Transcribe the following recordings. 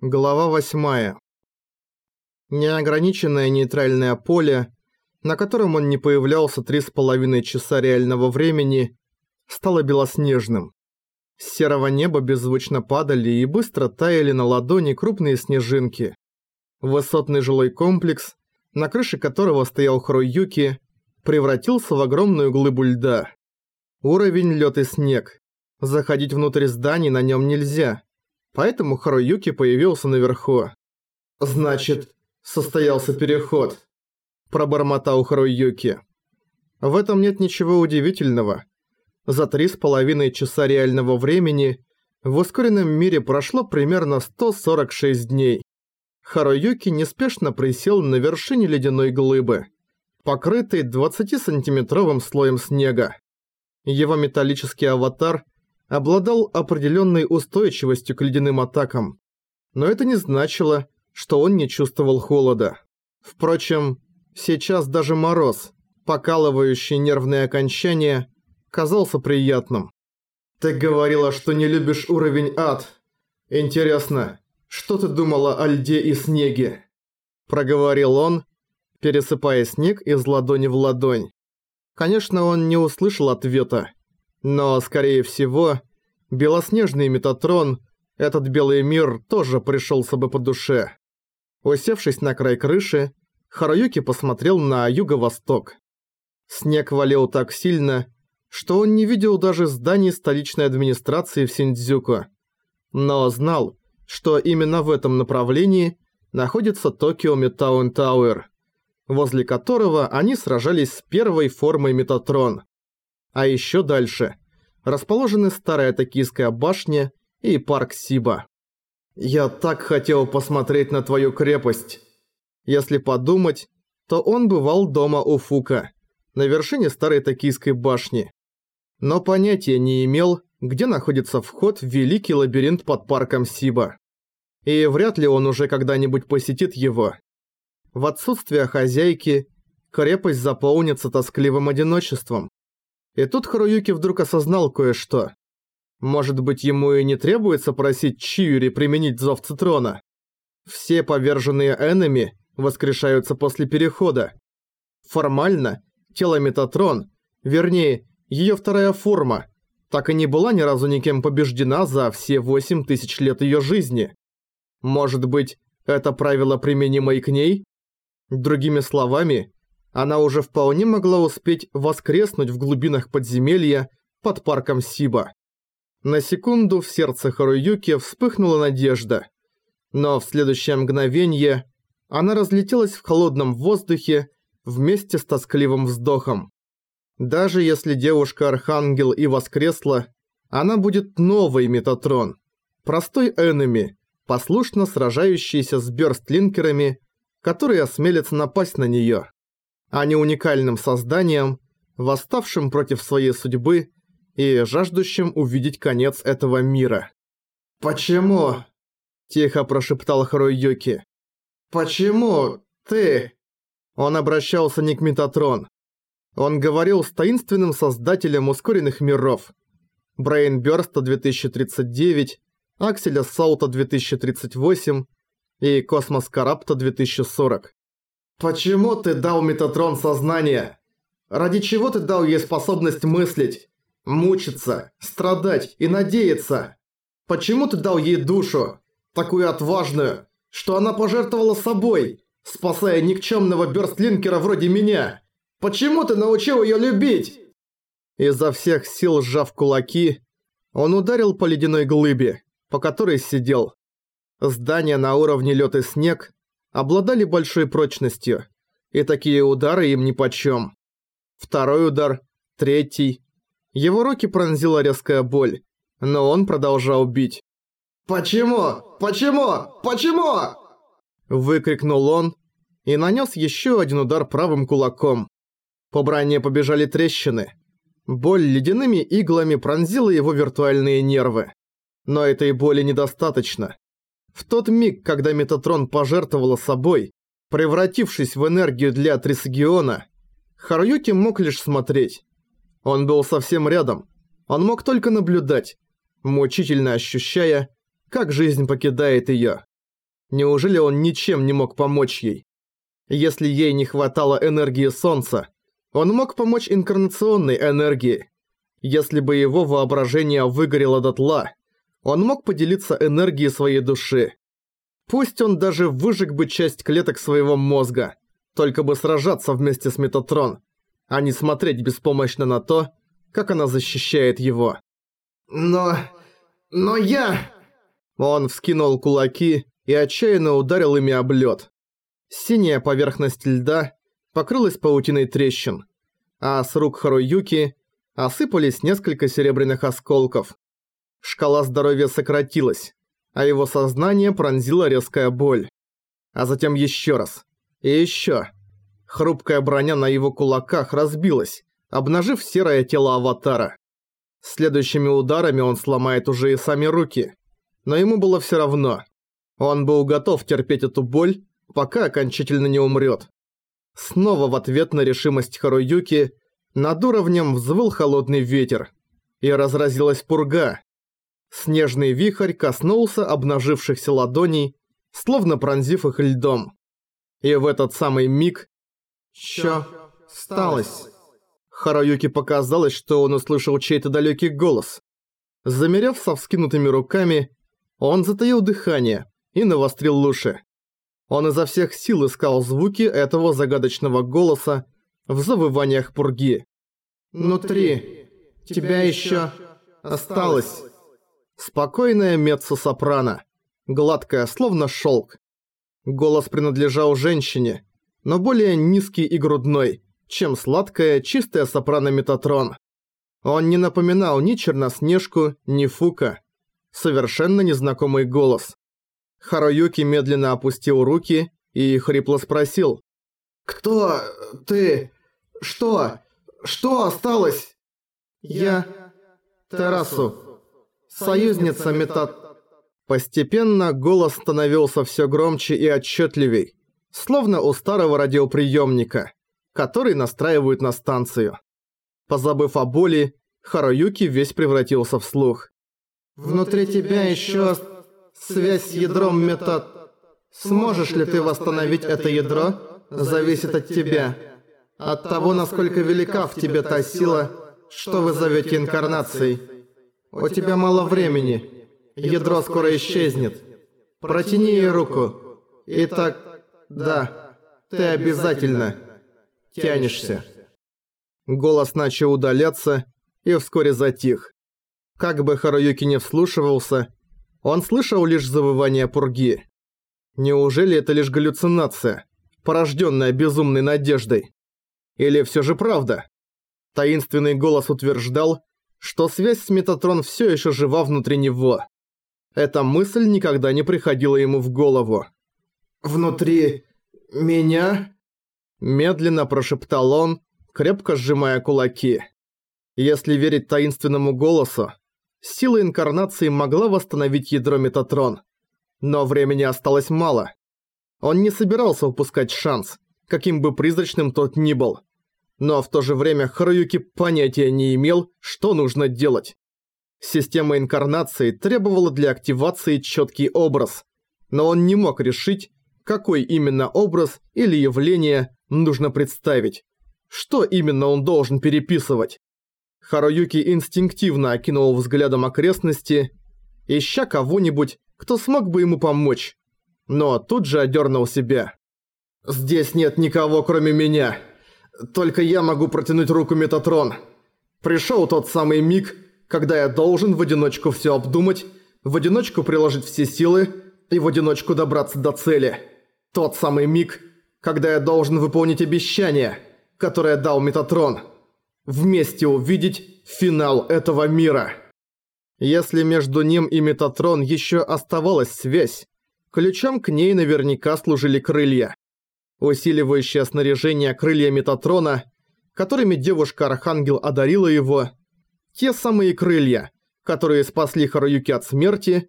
Глава 8. Неограниченное нейтральное поле, на котором он не появлялся три с половиной часа реального времени, стало белоснежным. С серого неба беззвучно падали и быстро таяли на ладони крупные снежинки. Высотный жилой комплекс, на крыше которого стоял Хроюки, превратился в огромную глыбу льда. Уровень лед и снег. Заходить внутрь зданий на нем нельзя, поэтому Харуюки появился наверху. «Значит, состоялся переход», – пробормотал Харуюки. В этом нет ничего удивительного. За три с половиной часа реального времени в ускоренном мире прошло примерно 146 дней. Харуюки неспешно присел на вершине ледяной глыбы, покрытой 20-сантиметровым слоем снега. Его металлический аватар обладал определенной устойчивостью к ледяным атакам, но это не значило, что он не чувствовал холода. Впрочем, сейчас даже мороз, покалывающий нервные окончания, казался приятным. «Ты говорила, что не любишь уровень ад. Интересно, что ты думала о льде и снеге?» Проговорил он, пересыпая снег из ладони в ладонь. Конечно, он не услышал ответа. Но, скорее всего, белоснежный Метатрон, этот белый мир тоже пришелся бы по душе. Усевшись на край крыши, Харуюки посмотрел на юго-восток. Снег валил так сильно, что он не видел даже зданий столичной администрации в Синдзюку. Но знал, что именно в этом направлении находится Токио Метаун Тауэр, возле которого они сражались с первой формой Метатрон. А еще дальше расположены старая токийская башня и парк Сиба. «Я так хотел посмотреть на твою крепость!» Если подумать, то он бывал дома у Фука, на вершине старой токийской башни. Но понятия не имел, где находится вход в великий лабиринт под парком Сиба. И вряд ли он уже когда-нибудь посетит его. В отсутствие хозяйки, крепость заполнится тоскливым одиночеством. И тут Харуюки вдруг осознал кое-что. Может быть, ему и не требуется просить Чиури применить зов Цитрона? Все поверженные энеми воскрешаются после перехода. Формально, тело Метатрон, вернее, ее вторая форма, так и не была ни разу никем побеждена за все 8 тысяч лет ее жизни. Может быть, это правило применимо и к ней? Другими словами, она уже вполне могла успеть воскреснуть в глубинах подземелья под парком Сиба. На секунду в сердце Харуюки вспыхнула надежда, но в следующее мгновение она разлетелась в холодном воздухе вместе с тоскливым вздохом. Даже если девушка-архангел и воскресла, она будет новой Метатрон, простой энеми, послушно сражающийся с бёрстлинкерами, которые осмелятся напасть на неё а не уникальным созданием, восставшим против своей судьбы и жаждущим увидеть конец этого мира. «Почему?» – тихо прошептал Харуюки. «Почему ты?» Он обращался не к Метатрон. Он говорил с таинственным создателем ускоренных миров. Brain Burst а 2039, Accel Assault а 2038 и Cosmos Corrupt а 2040. «Почему ты дал Метатрон сознание? Ради чего ты дал ей способность мыслить, мучиться, страдать и надеяться? Почему ты дал ей душу, такую отважную, что она пожертвовала собой, спасая никчемного бёрстлинкера вроде меня? Почему ты научил её любить?» Изо всех сил сжав кулаки, он ударил по ледяной глыбе, по которой сидел. Здание на уровне лёд и снег обладали большой прочностью, и такие удары им нипочём. Второй удар, третий. Его руки пронзила резкая боль, но он продолжал бить. «Почему? Почему? Почему?» Выкрикнул он и нанес еще один удар правым кулаком. По броне побежали трещины. Боль ледяными иглами пронзила его виртуальные нервы. Но этой боли недостаточно. В тот миг, когда Метатрон пожертвовала собой, превратившись в энергию для Трисгиона, Харуюки мог лишь смотреть. Он был совсем рядом. Он мог только наблюдать, мучительно ощущая, как жизнь покидает её. Неужели он ничем не мог помочь ей? Если ей не хватало энергии солнца, он мог помочь инкарнационной энергии. Если бы его воображение выгорело дотла, он мог поделиться энергией своей души. Пусть он даже выжег бы часть клеток своего мозга, только бы сражаться вместе с Метатрон, а не смотреть беспомощно на то, как она защищает его. «Но... но я...» Он вскинул кулаки и отчаянно ударил ими об лёд. Синяя поверхность льда покрылась паутиной трещин, а с рук Харуюки осыпались несколько серебряных осколков. Шкала здоровья сократилась, а его сознание пронзила резкая боль. А затем еще раз. И еще. Хрупкая броня на его кулаках разбилась, обнажив серое тело аватара. Следующими ударами он сломает уже и сами руки. Но ему было все равно. Он был готов терпеть эту боль, пока окончательно не умрет. Снова в ответ на решимость Харуюки над уровнем взвыл холодный ветер. И разразилась пурга. Снежный вихрь коснулся обнажившихся ладоней, словно пронзив их льдом. И в этот самый миг... Чё сталось? Харуюки показалось, что он услышал чей-то далекий голос. Замерев со вскинутыми руками, он затаил дыхание и навострил уши. Он изо всех сил искал звуки этого загадочного голоса в завываниях пурги. «Внутри тебя еще осталось». Спокойная меццо-сопрано, гладкая, словно шелк. Голос принадлежал женщине, но более низкий и грудной, чем сладкая, чистая сопрано Метатрон. Он не напоминал ни Черноснежку, ни Фука. Совершенно незнакомый голос. Харуюки медленно опустил руки и хрипло спросил. «Кто ты? Что? Что осталось?» «Я... Терасу. Союзница Метат...» Постепенно голос становился все громче и отчетливей, словно у старого радиоприемника, который настраивают на станцию. Позабыв о боли, Харуюки весь превратился в слух. «Внутри тебя еще связь с ядром метод. Сможешь ли ты восстановить это ядро, зависит от тебя. От того, насколько велика в тебе та сила, что вы зовете инкарнацией. У тебя мало времени. Ядро скоро исчезнет. Протяни ей руку. Итак, да, ты обязательно тянешься. Голос начал удаляться и вскоре затих. Как бы Харуюки не вслушивался, он слышал лишь завывание пурги. Неужели это лишь галлюцинация, порожденная безумной надеждой? Или все же правда? Таинственный голос утверждал, что связь с Метатрон все еще жива внутри него. Эта мысль никогда не приходила ему в голову. «Внутри... меня?» Медленно прошептал он, крепко сжимая кулаки. Если верить таинственному голосу, сила инкарнации могла восстановить ядро Метатрон. Но времени осталось мало. Он не собирался упускать шанс, каким бы призрачным тот ни был. Но в то же время Харуюки понятия не имел, что нужно делать. Система инкарнации требовала для активации четкий образ, но он не мог решить, какой именно образ или явление нужно представить. Что именно он должен переписывать? Харуюки инстинктивно окинул взглядом окрестности, ища кого-нибудь, кто смог бы ему помочь. Но тут же одернул себя. «Здесь нет никого, кроме меня. Только я могу протянуть руку Метатрон. Пришел тот самый миг, когда я должен в одиночку все обдумать, в одиночку приложить все силы и в одиночку добраться до цели. Тот самый миг, когда я должен выполнить обещание, которое дал Метатрон. Вместе увидеть финал этого мира. Если между ним и Метатрон еще оставалась связь, ключом к ней наверняка служили крылья. Усиливающее снаряжение крылья Метатрона, которыми девушка-архангел одарила его – те самые крылья, которые спасли Харуюки от смерти,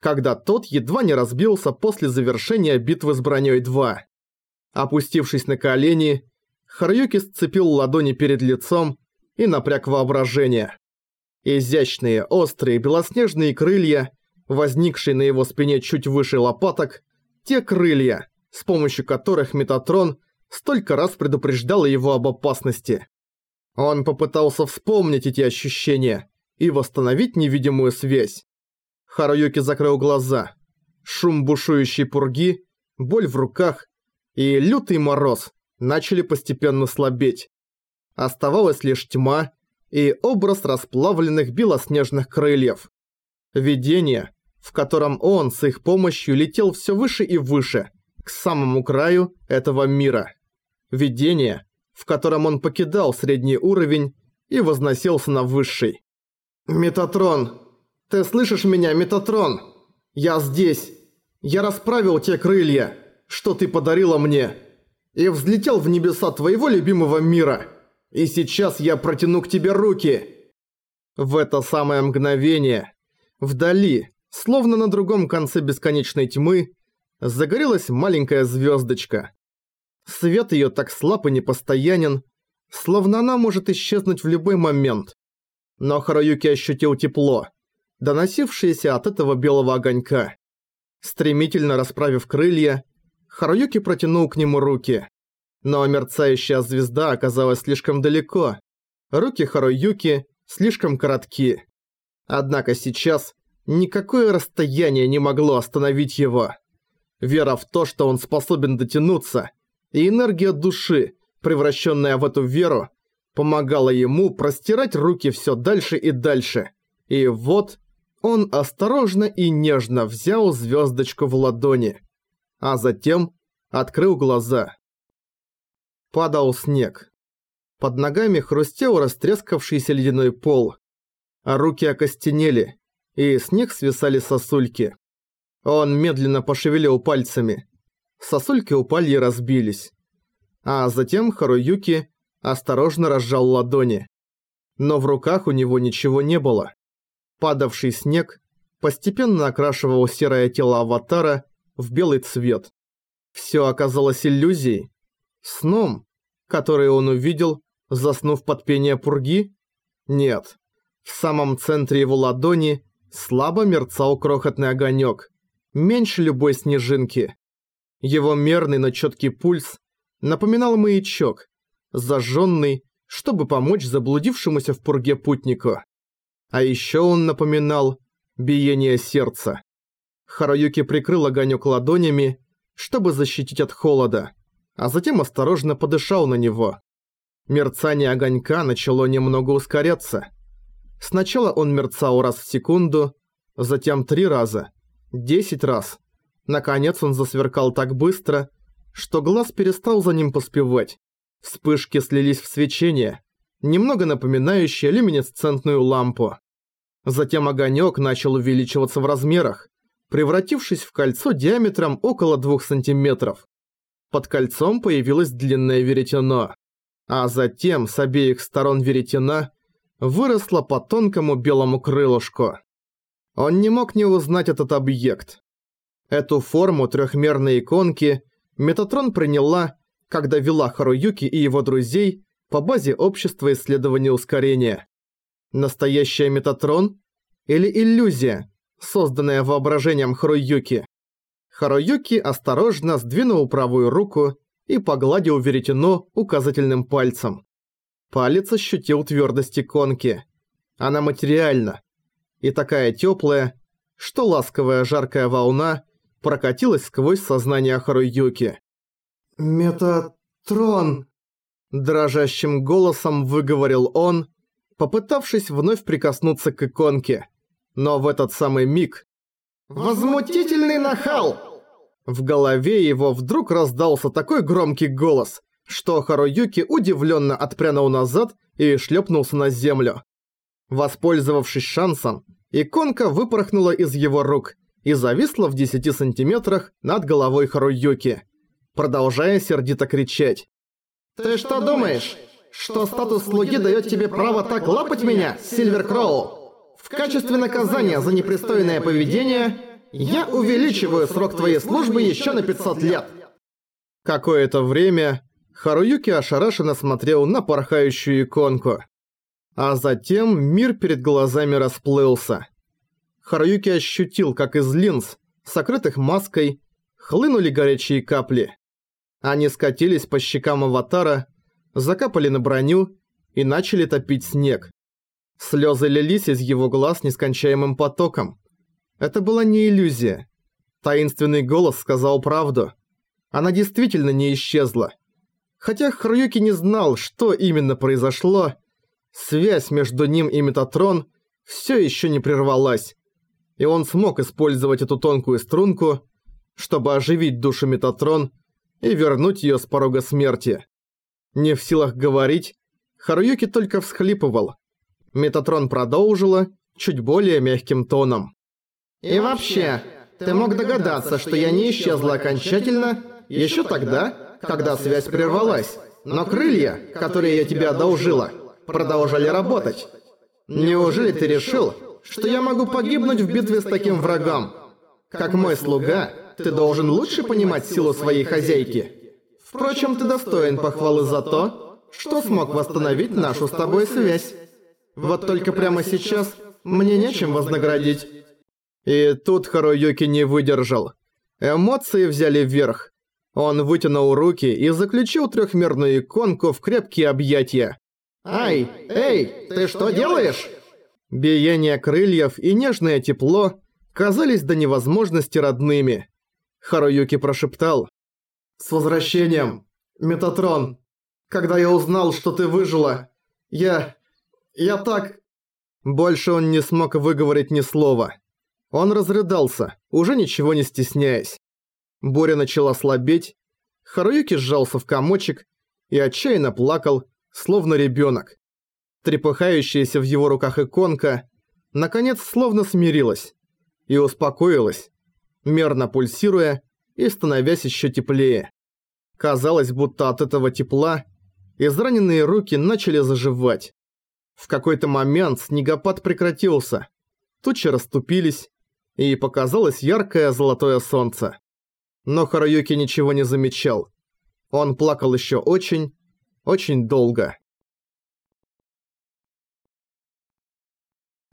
когда тот едва не разбился после завершения битвы с броней 2. Опустившись на колени, Харуюки сцепил ладони перед лицом и напряг воображение. Изящные, острые, белоснежные крылья, возникшие на его спине чуть выше лопаток, те крылья, с помощью которых Метатрон столько раз предупреждал его об опасности. Он попытался вспомнить эти ощущения и восстановить невидимую связь. Харуюки закрыл глаза. Шум бушующей пурги, боль в руках и лютый мороз начали постепенно слабеть. Оставалась лишь тьма и образ расплавленных белоснежных крыльев. Видение, в котором он с их помощью летел все выше и выше, к самому краю этого мира. Видение, в котором он покидал средний уровень и возносился на высший. «Метатрон! Ты слышишь меня, Метатрон? Я здесь! Я расправил те крылья, что ты подарила мне, и взлетел в небеса твоего любимого мира, и сейчас я протяну к тебе руки!» В это самое мгновение, вдали, словно на другом конце бесконечной тьмы, загорелась маленькая звездочка. Свет ее так слаб и непостоянен, словно она может исчезнуть в любой момент. Но Харуюки ощутил тепло, доносившееся от этого белого огонька. Стремительно расправив крылья, Харуюки протянул к нему руки. Но мерцающая звезда оказалась слишком далеко. Руки Харуюки слишком коротки. Однако сейчас никакое расстояние не могло остановить его. Вера в то, что он способен дотянуться, и энергия души, превращенная в эту веру, помогала ему простирать руки все дальше и дальше. И вот он осторожно и нежно взял звездочку в ладони, а затем открыл глаза. Падал снег. Под ногами хрустел растрескавшийся ледяной пол, а руки окостенели, и снег свисали сосульки. Он медленно пошевелил пальцами. Сосульки упали и разбились. А затем Харуюки осторожно разжал ладони. Но в руках у него ничего не было. Падавший снег постепенно окрашивал серое тело аватара в белый цвет. Все оказалось иллюзией. Сном, который он увидел, заснув под пение пурги? Нет. В самом центре его ладони слабо мерцал крохотный огонек, меньше любой снежинки. Его мерный, но четкий пульс напоминал маячок, зажженный, чтобы помочь заблудившемуся в пурге путнику. А еще он напоминал биение сердца. Харуюки прикрыл огонек ладонями, чтобы защитить от холода, а затем осторожно подышал на него. Мерцание огонька начало немного ускоряться. Сначала он мерцал раз в секунду, затем три раза, десять раз. Наконец он засверкал так быстро, что глаз перестал за ним поспевать. Вспышки слились в свечение, немного напоминающее люминесцентную лампу. Затем огонек начал увеличиваться в размерах, превратившись в кольцо диаметром около 2 сантиметров. Под кольцом появилось длинное веретено, а затем с обеих сторон веретена выросло по тонкому белому крылышку. Он не мог не узнать этот объект. Эту форму трехмерной иконки Метатрон приняла, когда вела Харуюки и его друзей по базе общества исследования ускорения. Настоящая Метатрон? Или иллюзия, созданная воображением Харуюки? Харуюки осторожно сдвинул правую руку и погладил веретено указательным пальцем. Палец ощутил твердость иконки. Она материальна. И такая теплая, что ласковая жаркая волна прокатилась сквозь сознание Харуюки. «Метатрон!» Дрожащим голосом выговорил он, попытавшись вновь прикоснуться к иконке. Но в этот самый миг... «Возмутительный нахал!» В голове его вдруг раздался такой громкий голос, что Харуюки удивленно отпрянул назад и шлепнулся на землю. Воспользовавшись шансом, иконка выпорхнула из его рук и зависла в 10 сантиметрах над головой Харуюки, продолжая сердито кричать. «Ты что думаешь, что статус слуги дает тебе право так лапать меня, Сильвер Кроу? В качестве наказания за непристойное поведение я увеличиваю срок твоей службы еще на 500 лет!» Какое-то время Харуюки ошарашенно смотрел на порхающую иконку. А затем мир перед глазами расплылся. Харуюки ощутил, как из линз, сокрытых маской, хлынули горячие капли. Они скатились по щекам аватара, закапали на броню и начали топить снег. Слезы лились из его глаз нескончаемым потоком. Это была не иллюзия. Таинственный голос сказал правду. Она действительно не исчезла. Хотя Харуюки не знал, что именно произошло, связь между ним и Метатрон все еще не прервалась. И он смог использовать эту тонкую струнку, чтобы оживить душу Метатрон и вернуть ее с порога смерти. Не в силах говорить, Харуюки только всхлипывал. Метатрон продолжила чуть более мягким тоном. «И вообще, ты мог догадаться, что я не исчезла окончательно еще тогда, когда связь прервалась, но крылья, которые я тебе одолжила, продолжали работать. Неужели ты решил, что я могу погибнуть в битве с таким врагом? Как мой слуга, ты должен лучше понимать силу своей хозяйки. Впрочем, ты достоин похвалы за то, что смог восстановить нашу с тобой связь. Вот только прямо сейчас мне нечем вознаградить. И тут Харуюки не выдержал. Эмоции взяли вверх. Он вытянул руки и заключил трехмерную иконку в крепкие объятия. «Ай! Эй! Ты что делаешь?» Биение крыльев и нежное тепло казались до невозможности родными. Харуюки прошептал. «С возвращением, Метатрон! Когда я узнал, что ты выжила, я... я так...» Больше он не смог выговорить ни слова. Он разрыдался, уже ничего не стесняясь. Боря начала слабеть, Харуюки сжался в комочек и отчаянно плакал, словно ребенок. Трепыхающаяся в его руках иконка, наконец, словно смирилась и успокоилась, мерно пульсируя и становясь еще теплее. Казалось, будто от этого тепла израненные руки начали заживать. В какой-то момент снегопад прекратился, тучи расступились, и показалось яркое золотое солнце. Но Харуюки ничего не замечал. Он плакал еще очень, очень долго.